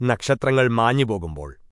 നക്ഷത്രങ്ങൾ മാഞ്ഞുപോകുമ്പോൾ